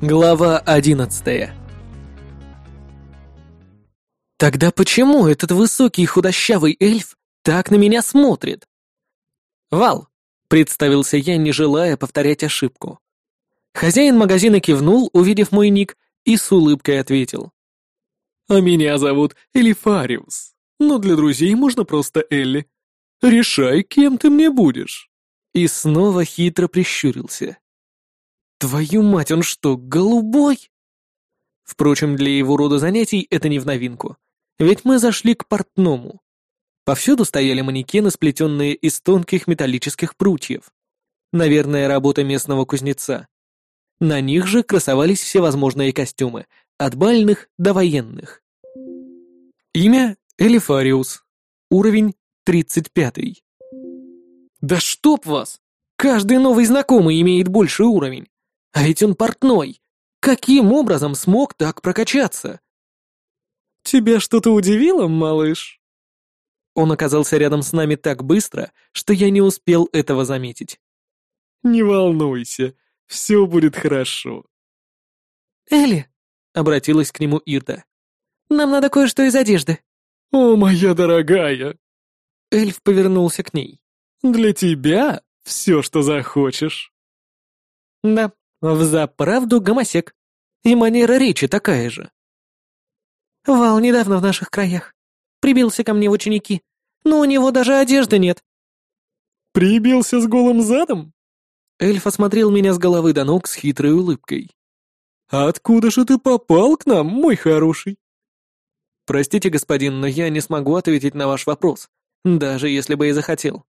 Глава одиннадцатая Тогда почему этот высокий худощавый эльф так на меня смотрит? «Вал», — представился я, не желая повторять ошибку. Хозяин магазина кивнул, увидев мой ник, и с улыбкой ответил. «А меня зовут Элифариус, но для друзей можно просто Элли. Решай, кем ты мне будешь». И снова хитро прищурился. Твою мать, он что, голубой? Впрочем, для его рода занятий это не в новинку. Ведь мы зашли к портному. Повсюду стояли манекены, сплетенные из тонких металлических прутьев. Наверное, работа местного кузнеца. На них же красовались всевозможные костюмы, от бальных до военных. Имя — Элифариус. Уровень — 35. Да чтоб вас! Каждый новый знакомый имеет больший уровень. А ведь он портной. Каким образом смог так прокачаться? Тебя что-то удивило, малыш? Он оказался рядом с нами так быстро, что я не успел этого заметить. Не волнуйся, все будет хорошо. Элли, обратилась к нему Ирда. Нам надо кое-что из одежды. О, моя дорогая. Эльф повернулся к ней. Для тебя все, что захочешь. Да, Взаправду гомосек. И манера речи такая же. Вал недавно в наших краях. Прибился ко мне в ученики, но у него даже одежды нет. Прибился с голым задом? Эльф осмотрел меня с головы до ног с хитрой улыбкой. «Откуда же ты попал к нам, мой хороший?» «Простите, господин, но я не смогу ответить на ваш вопрос, даже если бы и захотел».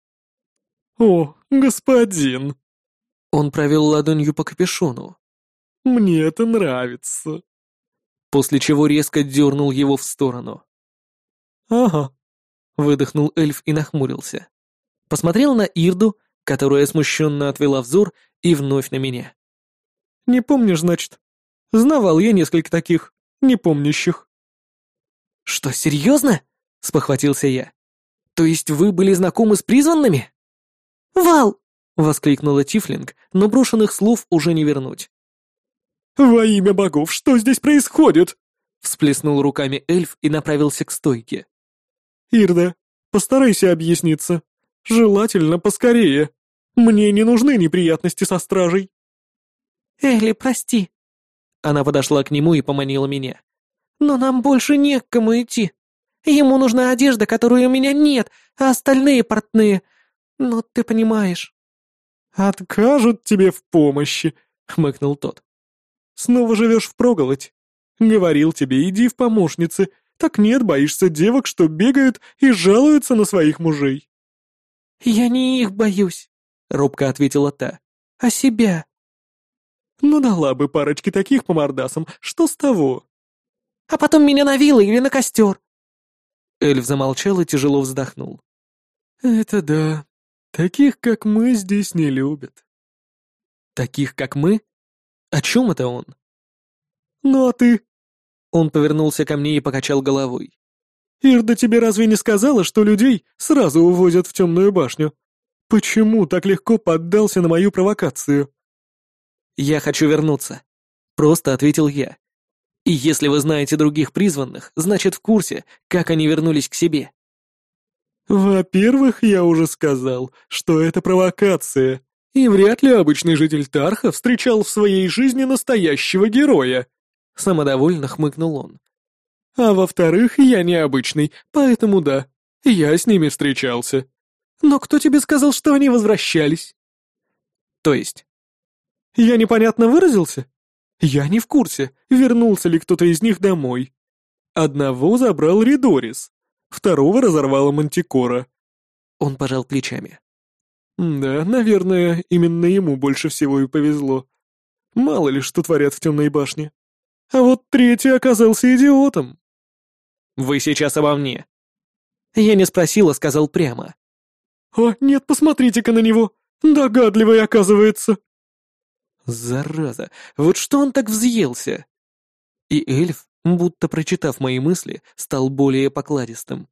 «О, господин!» Он провел ладонью по капюшону. «Мне это нравится». После чего резко дернул его в сторону. «Ага», — выдохнул эльф и нахмурился. Посмотрел на Ирду, которая смущенно отвела взор, и вновь на меня. «Не помнишь, значит? Знавал я несколько таких, непомнящих». «Что, серьезно?» — спохватился я. «То есть вы были знакомы с призванными?» «Вал!» — воскликнула Тифлинг, но брошенных слов уже не вернуть. «Во имя богов, что здесь происходит?» Всплеснул руками эльф и направился к стойке. «Ирда, постарайся объясниться. Желательно поскорее. Мне не нужны неприятности со стражей». «Элли, прости». Она подошла к нему и поманила меня. «Но нам больше не к кому идти. Ему нужна одежда, которой у меня нет, а остальные портные. Но ты понимаешь». «Откажут тебе в помощи», — хмыкнул тот. «Снова живешь впроголодь. Говорил тебе, иди в помощницы. Так нет, боишься девок, что бегают и жалуются на своих мужей». «Я не их боюсь», — робко ответила та, — «а себя». «Ну дала бы парочки таких по мордасам, что с того?» «А потом меня на вилы или на костер». Эльф замолчал и тяжело вздохнул. «Это да», Таких, как мы, здесь не любят. Таких, как мы? О чем это он? Ну а ты? Он повернулся ко мне и покачал головой. Ирда тебе разве не сказала, что людей сразу увозят в темную башню? Почему так легко поддался на мою провокацию? Я хочу вернуться. Просто ответил я. И если вы знаете других призванных, значит в курсе, как они вернулись к себе. «Во-первых, я уже сказал, что это провокация, и вряд ли обычный житель Тарха встречал в своей жизни настоящего героя», — самодовольно хмыкнул он. «А во-вторых, я необычный, поэтому да, я с ними встречался. Но кто тебе сказал, что они возвращались?» «То есть?» «Я непонятно выразился?» «Я не в курсе, вернулся ли кто-то из них домой. Одного забрал Ридорис, Второго разорвала мантикора. Он пожал плечами. Да, наверное, именно ему больше всего и повезло. Мало ли, что творят в темной башне. А вот третий оказался идиотом. Вы сейчас обо мне. Я не спросил, а сказал прямо. О, нет, посмотрите-ка на него. Догадливый, оказывается. Зараза, вот что он так взъелся? И эльф будто прочитав мои мысли, стал более покладистым.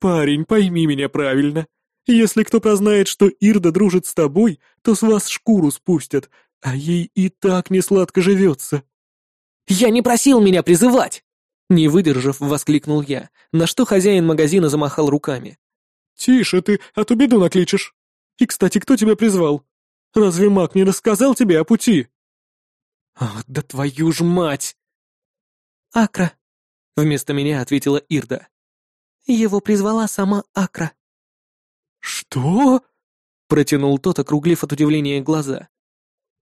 «Парень, пойми меня правильно. Если кто прознает, что Ирда дружит с тобой, то с вас шкуру спустят, А ей и так не сладко живется. «Я не просил меня призывать!» Не выдержав, воскликнул я, на что хозяин магазина замахал руками. «Тише ты, а то беду накличешь. И, кстати, кто тебя призвал? Разве маг не рассказал тебе о пути?» «Ах, да твою ж мать!» «Акра», — вместо меня ответила Ирда. «Его призвала сама Акра». «Что?» — протянул тот, округлив от удивления глаза.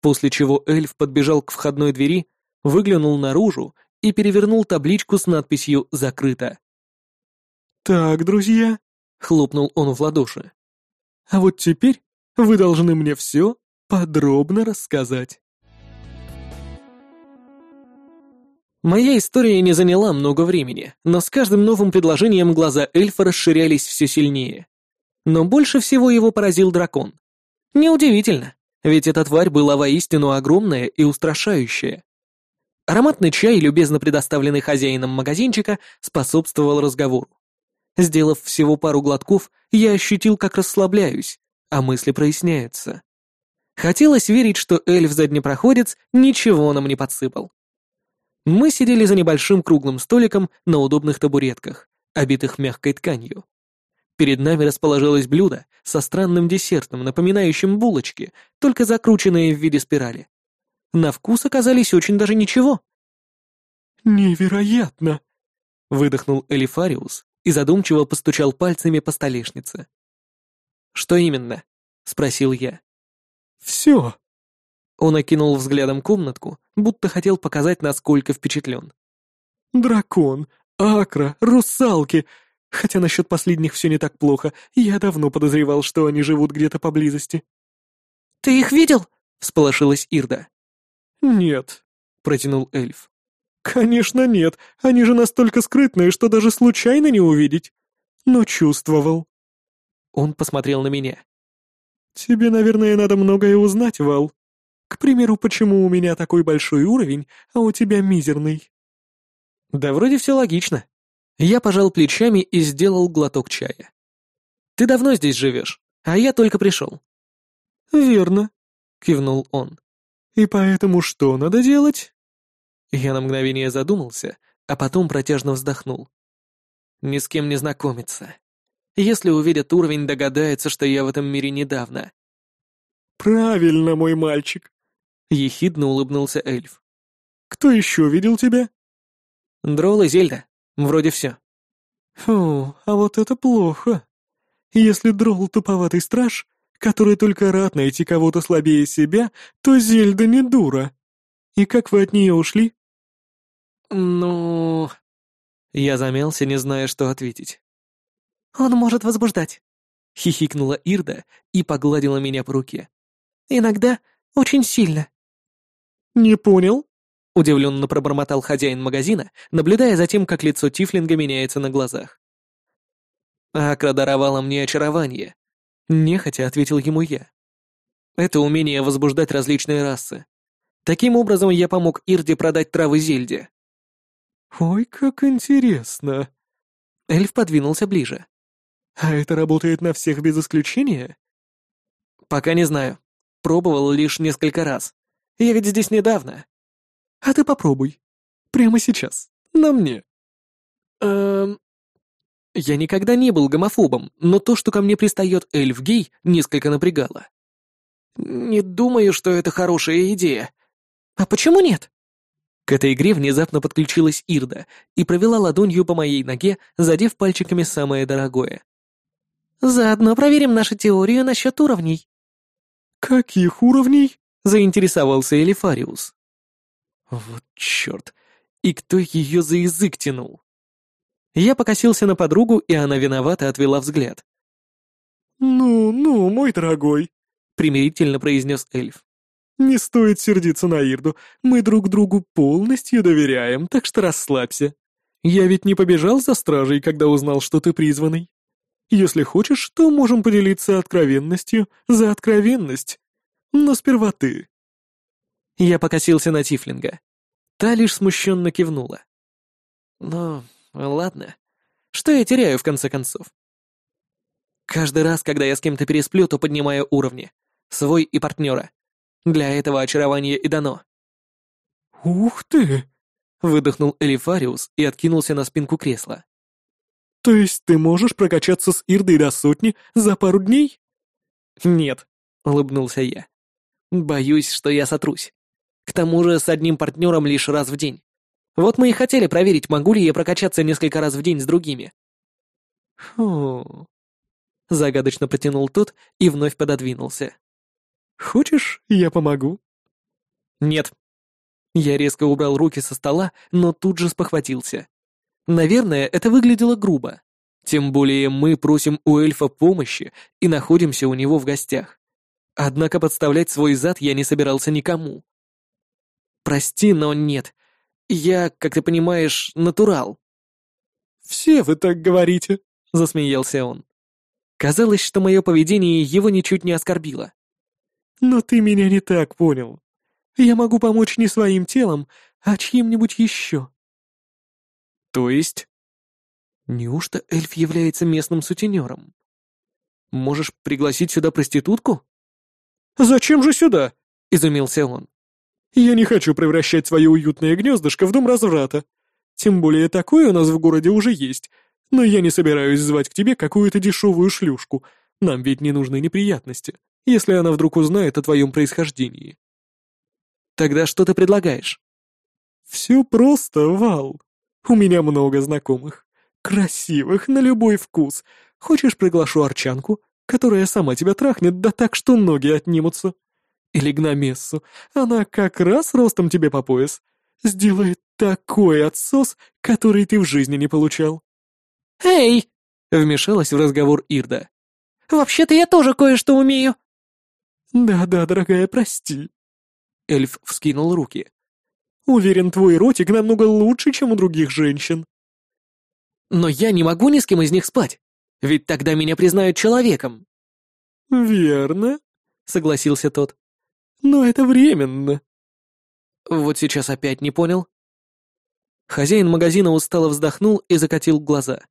После чего эльф подбежал к входной двери, выглянул наружу и перевернул табличку с надписью «Закрыто». «Так, друзья», — хлопнул он в ладоши. «А вот теперь вы должны мне все подробно рассказать». Моя история не заняла много времени, но с каждым новым предложением глаза эльфа расширялись все сильнее. Но больше всего его поразил дракон. Неудивительно, ведь эта тварь была воистину огромная и устрашающая. Ароматный чай, любезно предоставленный хозяином магазинчика, способствовал разговору. Сделав всего пару глотков, я ощутил, как расслабляюсь, а мысли проясняются. Хотелось верить, что эльф-заднепроходец ничего нам не подсыпал. Мы сидели за небольшим круглым столиком на удобных табуретках, обитых мягкой тканью. Перед нами расположилось блюдо со странным десертом, напоминающим булочки, только закрученные в виде спирали. На вкус оказались очень даже ничего. «Невероятно!» — выдохнул Элифариус и задумчиво постучал пальцами по столешнице. «Что именно?» — спросил я. «Все!» Он окинул взглядом комнатку, будто хотел показать, насколько впечатлен. «Дракон, акра, русалки. Хотя насчет последних все не так плохо. Я давно подозревал, что они живут где-то поблизости». «Ты их видел?» — всполошилась Ирда. «Нет», — протянул эльф. «Конечно нет. Они же настолько скрытные, что даже случайно не увидеть. Но чувствовал». Он посмотрел на меня. «Тебе, наверное, надо многое узнать, Вал. К примеру, почему у меня такой большой уровень, а у тебя мизерный?» «Да вроде все логично». Я пожал плечами и сделал глоток чая. «Ты давно здесь живешь, а я только пришел». «Верно», — кивнул он. «И поэтому что надо делать?» Я на мгновение задумался, а потом протяжно вздохнул. «Ни с кем не знакомиться. Если увидят уровень, догадается, что я в этом мире недавно». «Правильно, мой мальчик. — ехидно улыбнулся эльф. «Кто еще видел тебя?» «Дрол и Зельда. Вроде все». «Фу, а вот это плохо. Если Дрол — туповатый страж, который только рад найти кого-то слабее себя, то Зельда не дура. И как вы от нее ушли?» «Ну...» Я замялся, не зная, что ответить. «Он может возбуждать», — хихикнула Ирда и погладила меня по руке. «Иногда очень сильно». «Не понял?» — удивленно пробормотал хозяин магазина, наблюдая за тем, как лицо Тифлинга меняется на глазах. «Акра даровала мне очарование», — нехотя ответил ему я. «Это умение возбуждать различные расы. Таким образом я помог Ирде продать травы Зельде». «Ой, как интересно!» Эльф подвинулся ближе. «А это работает на всех без исключения?» «Пока не знаю. Пробовал лишь несколько раз. Я ведь здесь недавно. А ты попробуй. Прямо сейчас. На мне. Эм... Я никогда не был гомофобом, но то, что ко мне пристает эльф-гей, несколько напрягало. Не думаю, что это хорошая идея. А почему нет? К этой игре внезапно подключилась Ирда и провела ладонью по моей ноге, задев пальчиками самое дорогое. «Заодно проверим нашу теорию насчет уровней». «Каких уровней?» Заинтересовался Элифариус. Вот черт, и кто ее за язык тянул? Я покосился на подругу, и она виновато отвела взгляд. «Ну, ну, мой дорогой», — примирительно произнес эльф. «Не стоит сердиться на Ирду, мы друг другу полностью доверяем, так что расслабься. Я ведь не побежал за стражей, когда узнал, что ты призванный. Если хочешь, то можем поделиться откровенностью за откровенность. Но сперва ты». Я покосился на Тифлинга. Та лишь смущенно кивнула. «Ну, ладно. Что я теряю, в конце концов?» Каждый раз, когда я с кем-то пересплю, то поднимаю уровни. Свой и партнера. Для этого очарование и дано. «Ух ты!» — выдохнул Элифариус и откинулся на спинку кресла. «То есть ты можешь прокачаться с Ирдой до сотни за пару дней?» «Нет», — улыбнулся я. «Боюсь, что я сотрусь. К тому же с одним партнером лишь раз в день. Вот мы и хотели проверить, могу ли я прокачаться несколько раз в день с другими». «Хм...» — загадочно протянул тот и вновь пододвинулся. «Хочешь, я помогу?» «Нет». Я резко убрал руки со стола, но тут же спохватился. Наверное, это выглядело грубо. Тем более мы просим у эльфа помощи и находимся у него в гостях. Однако подставлять свой зад я не собирался никому. Прости, но нет. Я, как ты понимаешь, натурал. «Все вы так говорите», — засмеялся он. Казалось, что мое поведение его ничуть не оскорбило. «Но ты меня не так понял. Я могу помочь не своим телом, а чьим-нибудь еще». «То есть?» Неужто эльф является местным сутенером? Можешь пригласить сюда проститутку? «Зачем же сюда?» — изумился он. «Я не хочу превращать свое уютное гнездышко в дом разврата. Тем более такое у нас в городе уже есть, но я не собираюсь звать к тебе какую-то дешевую шлюшку. Нам ведь не нужны неприятности, если она вдруг узнает о твоем происхождении». «Тогда что ты предлагаешь?» «Все просто, Вал. У меня много знакомых. Красивых, на любой вкус. Хочешь, приглашу Арчанку, которая сама тебя трахнет, да так, что ноги отнимутся? Или Гномессу, она как раз ростом тебе по пояс. Сделает такой отсос, который ты в жизни не получал. «Эй!» — вмешалась в разговор Ирда. «Вообще-то я тоже кое-что умею». «Да-да, дорогая, прости». Эльф вскинул руки. «Уверен, твой ротик намного лучше, чем у других женщин». «Но я не могу ни с кем из них спать, ведь тогда меня признают человеком». «Верно», — согласился тот. «Но это временно». Вот сейчас опять не понял. Хозяин магазина устало вздохнул и закатил глаза.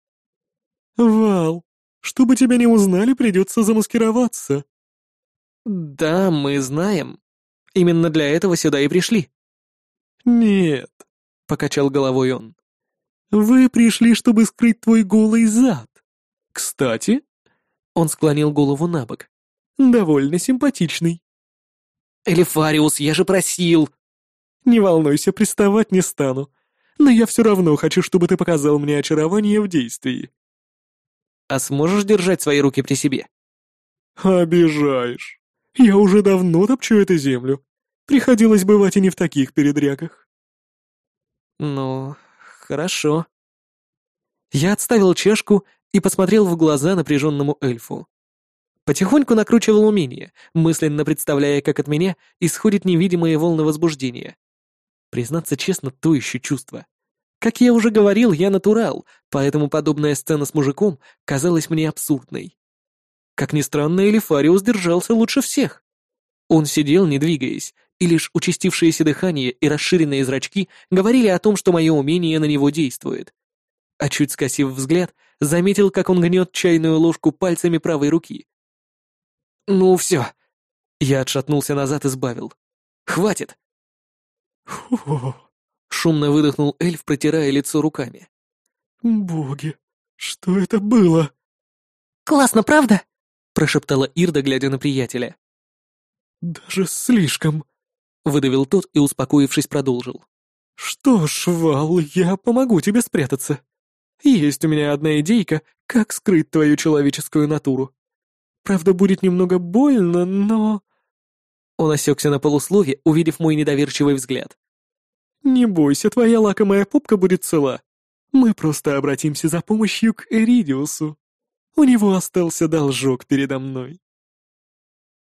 «Вал, чтобы тебя не узнали, придется замаскироваться». «Да, мы знаем. Именно для этого сюда и пришли». «Нет», — покачал головой он. «Вы пришли, чтобы скрыть твой голый зад. Кстати...» Он склонил голову на бок. «Довольно симпатичный». «Элифариус, я же просил!» «Не волнуйся, приставать не стану. Но я все равно хочу, чтобы ты показал мне очарование в действии». «А сможешь держать свои руки при себе?» «Обижаешь. Я уже давно топчу эту землю. Приходилось бывать и не в таких передрягах». «Ну, хорошо». Я отставил чашку и посмотрел в глаза напряженному эльфу. Потихоньку накручивал умение, мысленно представляя, как от меня исходят невидимые волны возбуждения. Признаться честно, то еще чувство. Как я уже говорил, я натурал, поэтому подобная сцена с мужиком казалась мне абсурдной. Как ни странно, Элифариус держался лучше всех. Он сидел, не двигаясь, и лишь участившееся дыхание и расширенные зрачки говорили о том, что мое умение на него действует. А чуть скосив взгляд, заметил, как он гнет чайную ложку пальцами правой руки. «Ну все». Я отшатнулся назад и сбавил. «Хватит!» «Фу!» — шумно выдохнул эльф, протирая лицо руками. «Боги, что это было?» «Классно, правда?» — прошептала Ирда, глядя на приятеля. «Даже слишком», — выдавил тот и, успокоившись, продолжил. «Что ж, Вал, я помогу тебе спрятаться. Есть у меня одна идейка, как скрыть твою человеческую натуру. Правда, будет немного больно, но...» Он осекся на полуслове, увидев мой недоверчивый взгляд. «Не бойся, твоя лакомая попка будет цела. Мы просто обратимся за помощью к Эридиусу. У него остался должок передо мной».